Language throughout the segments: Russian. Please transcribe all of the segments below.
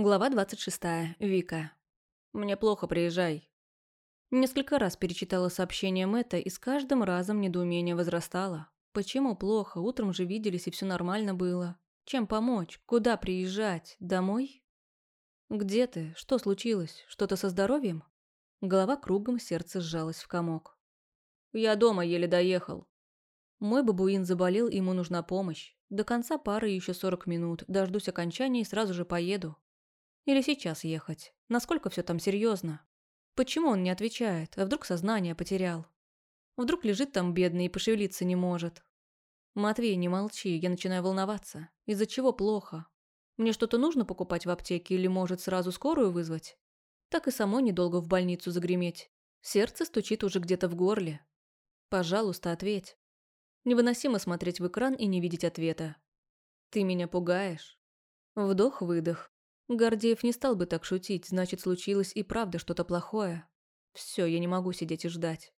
Глава 26. Вика. «Мне плохо, приезжай». Несколько раз перечитала сообщение Мэтта, и с каждым разом недоумение возрастало. Почему плохо? Утром же виделись, и все нормально было. Чем помочь? Куда приезжать? Домой? Где ты? Что случилось? Что-то со здоровьем? Голова кругом, сердце сжалось в комок. Я дома еле доехал. Мой бабуин заболел, ему нужна помощь. До конца пары еще 40 минут. Дождусь окончания и сразу же поеду. Или сейчас ехать? Насколько все там серьезно? Почему он не отвечает? А вдруг сознание потерял? Вдруг лежит там бедный и пошевелиться не может? Матвей, не молчи, я начинаю волноваться. Из-за чего плохо? Мне что-то нужно покупать в аптеке или, может, сразу скорую вызвать? Так и самой недолго в больницу загреметь. Сердце стучит уже где-то в горле. Пожалуйста, ответь. Невыносимо смотреть в экран и не видеть ответа. Ты меня пугаешь. Вдох-выдох. Гордеев не стал бы так шутить, значит, случилось и правда что-то плохое. Все, я не могу сидеть и ждать.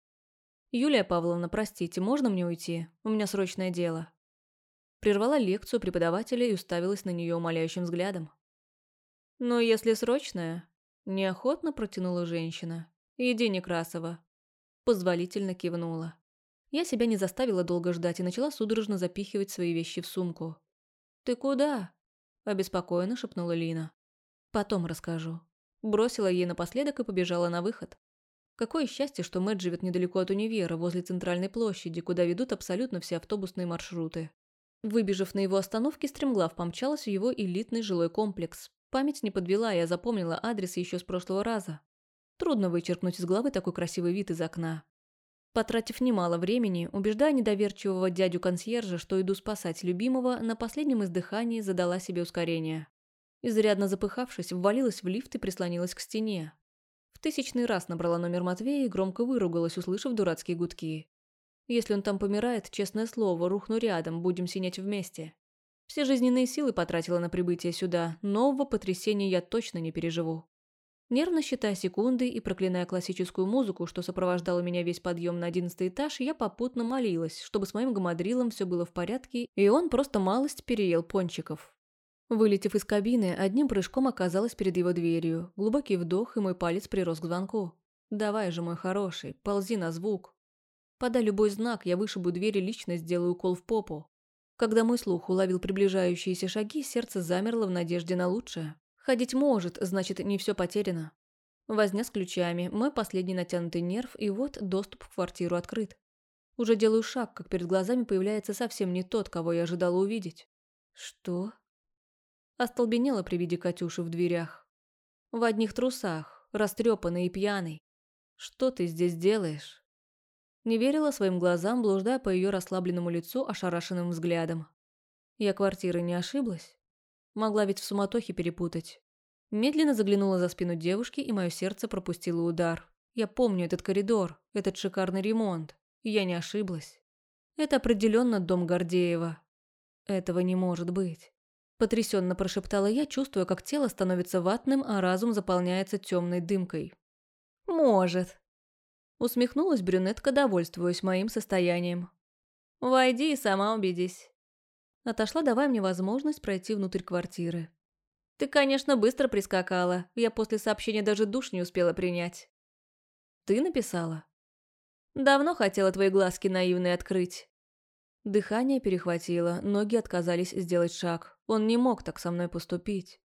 «Юлия Павловна, простите, можно мне уйти? У меня срочное дело». Прервала лекцию преподавателя и уставилась на нее умоляющим взглядом. «Ну, если срочное...» Неохотно протянула женщина. «Иди, Некрасова». Позволительно кивнула. Я себя не заставила долго ждать и начала судорожно запихивать свои вещи в сумку. «Ты куда?» – обеспокоенно шепнула Лина. Потом расскажу. Бросила ей напоследок и побежала на выход. Какое счастье, что Мэтт живет недалеко от универа, возле центральной площади, куда ведут абсолютно все автобусные маршруты. Выбежав на его остановке, стремглав помчалась в его элитный жилой комплекс. Память не подвела, я запомнила адрес еще с прошлого раза. Трудно вычеркнуть из головы такой красивый вид из окна. Потратив немало времени, убеждая недоверчивого дядю-консьержа, что иду спасать любимого, на последнем издыхании задала себе ускорение. Изрядно запыхавшись, ввалилась в лифт и прислонилась к стене. В тысячный раз набрала номер Матвея и громко выругалась, услышав дурацкие гудки. Если он там помирает, честное слово, рухну рядом, будем синять вместе. Все жизненные силы потратила на прибытие сюда, нового потрясения я точно не переживу. Нервно считая секунды и проклиная классическую музыку, что сопровождала меня весь подъем на одиннадцатый этаж, я попутно молилась, чтобы с моим гамадрилом все было в порядке, и он просто малость переел пончиков. Вылетев из кабины, одним прыжком оказалась перед его дверью. Глубокий вдох, и мой палец прирос к звонку. «Давай же, мой хороший, ползи на звук». Подай любой знак, я вышибу дверь и лично сделаю укол в попу. Когда мой слух уловил приближающиеся шаги, сердце замерло в надежде на лучшее. Ходить может, значит, не все потеряно. Возня с ключами, мой последний натянутый нерв, и вот доступ в квартиру открыт. Уже делаю шаг, как перед глазами появляется совсем не тот, кого я ожидала увидеть. Что? Остолбенела при виде Катюши в дверях. В одних трусах, растрепанный и пьяный. «Что ты здесь делаешь?» Не верила своим глазам, блуждая по ее расслабленному лицу ошарашенным взглядом. Я квартиры не ошиблась? Могла ведь в суматохе перепутать. Медленно заглянула за спину девушки, и мое сердце пропустило удар. Я помню этот коридор, этот шикарный ремонт. Я не ошиблась. Это определенно дом Гордеева. Этого не может быть. Потрясенно прошептала я, чувствуя, как тело становится ватным, а разум заполняется темной дымкой. «Может». Усмехнулась брюнетка, довольствуясь моим состоянием. «Войди и сама убедись». Отошла, давая мне возможность пройти внутрь квартиры. «Ты, конечно, быстро прискакала. Я после сообщения даже душ не успела принять». «Ты написала?» «Давно хотела твои глазки наивные открыть». Дыхание перехватило, ноги отказались сделать шаг. Он не мог так со мной поступить.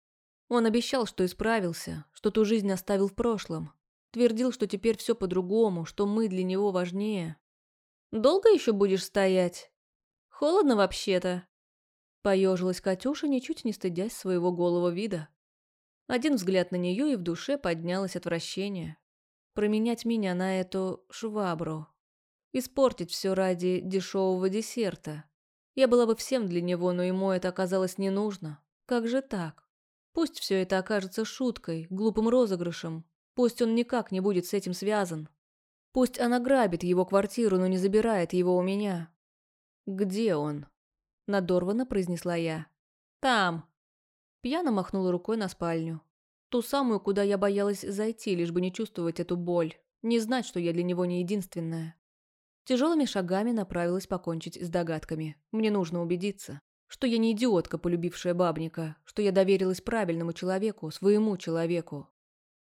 Он обещал, что исправился, что ту жизнь оставил в прошлом. Твердил, что теперь все по-другому, что мы для него важнее. «Долго еще будешь стоять? Холодно вообще-то?» Поежилась Катюша, ничуть не стыдясь своего голого вида. Один взгляд на нее, и в душе поднялось отвращение. Променять меня на эту швабру. Испортить все ради дешевого десерта. Я была бы всем для него, но ему это оказалось не нужно. Как же так? Пусть все это окажется шуткой, глупым розыгрышем. Пусть он никак не будет с этим связан. Пусть она грабит его квартиру, но не забирает его у меня. «Где он?» – надорвано произнесла я. «Там». Пьяно махнула рукой на спальню. Ту самую, куда я боялась зайти, лишь бы не чувствовать эту боль. Не знать, что я для него не единственная. Тяжелыми шагами направилась покончить с догадками. Мне нужно убедиться. Что я не идиотка, полюбившая бабника, что я доверилась правильному человеку, своему человеку.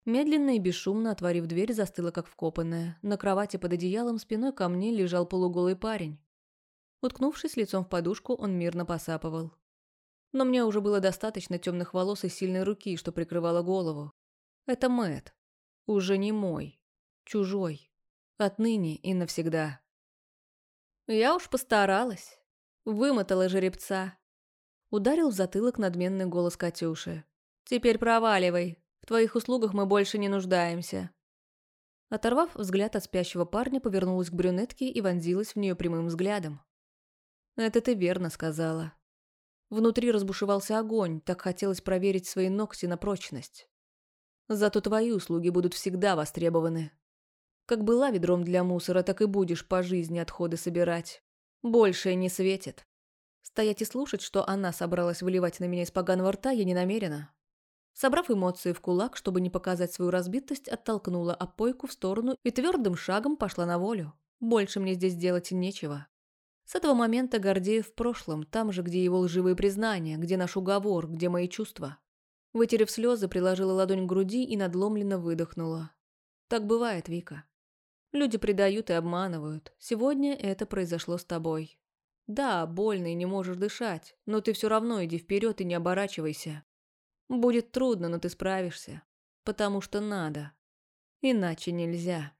Медленно и бесшумно отворив дверь, застыла как вкопанная. На кровати под одеялом спиной ко мне лежал полуголый парень. Уткнувшись лицом в подушку, он мирно посапывал. Но мне уже было достаточно темных волос и сильной руки, что прикрывала голову. Это Мэт. Уже не мой. Чужой. Отныне и навсегда. Я уж постаралась. Вымотала жеребца. Ударил в затылок надменный голос Катюши. «Теперь проваливай. В твоих услугах мы больше не нуждаемся». Оторвав взгляд от спящего парня, повернулась к брюнетке и вонзилась в нее прямым взглядом. «Это ты верно сказала». Внутри разбушевался огонь, так хотелось проверить свои ногти на прочность. Зато твои услуги будут всегда востребованы. Как была ведром для мусора, так и будешь по жизни отходы собирать. Большее не светит. Стоять и слушать, что она собралась выливать на меня из поганого рта, я не намерена. Собрав эмоции в кулак, чтобы не показать свою разбитость, оттолкнула опойку в сторону и твердым шагом пошла на волю. Больше мне здесь делать нечего. С этого момента Гордеев в прошлом, там же, где его лживые признания, где наш уговор, где мои чувства. Вытерев слезы, приложила ладонь к груди и надломленно выдохнула. Так бывает, Вика. Люди предают и обманывают. Сегодня это произошло с тобой. Да, больно и не можешь дышать, но ты все равно иди вперед и не оборачивайся. Будет трудно, но ты справишься. Потому что надо. Иначе нельзя.